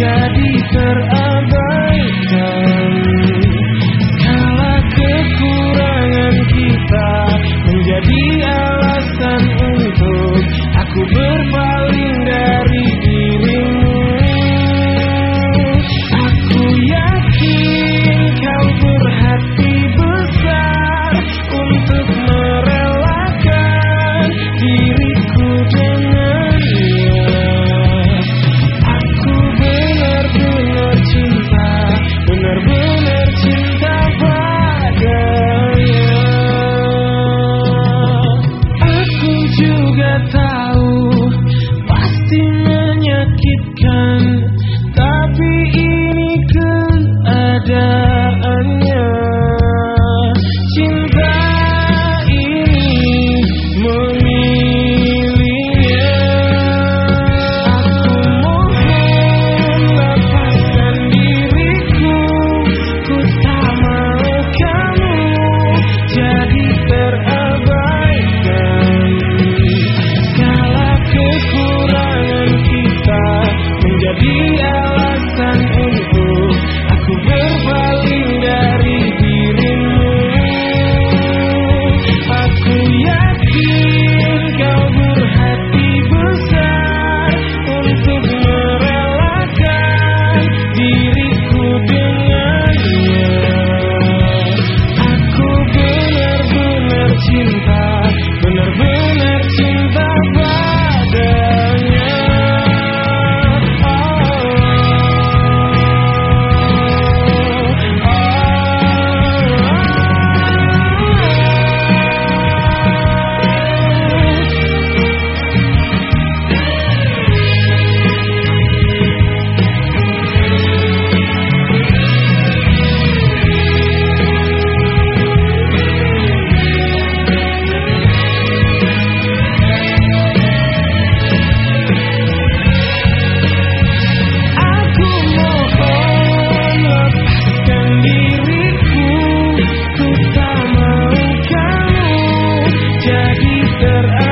jadi terabaikan. Kala kekurangan kita menjadi menjadi terang.